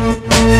Música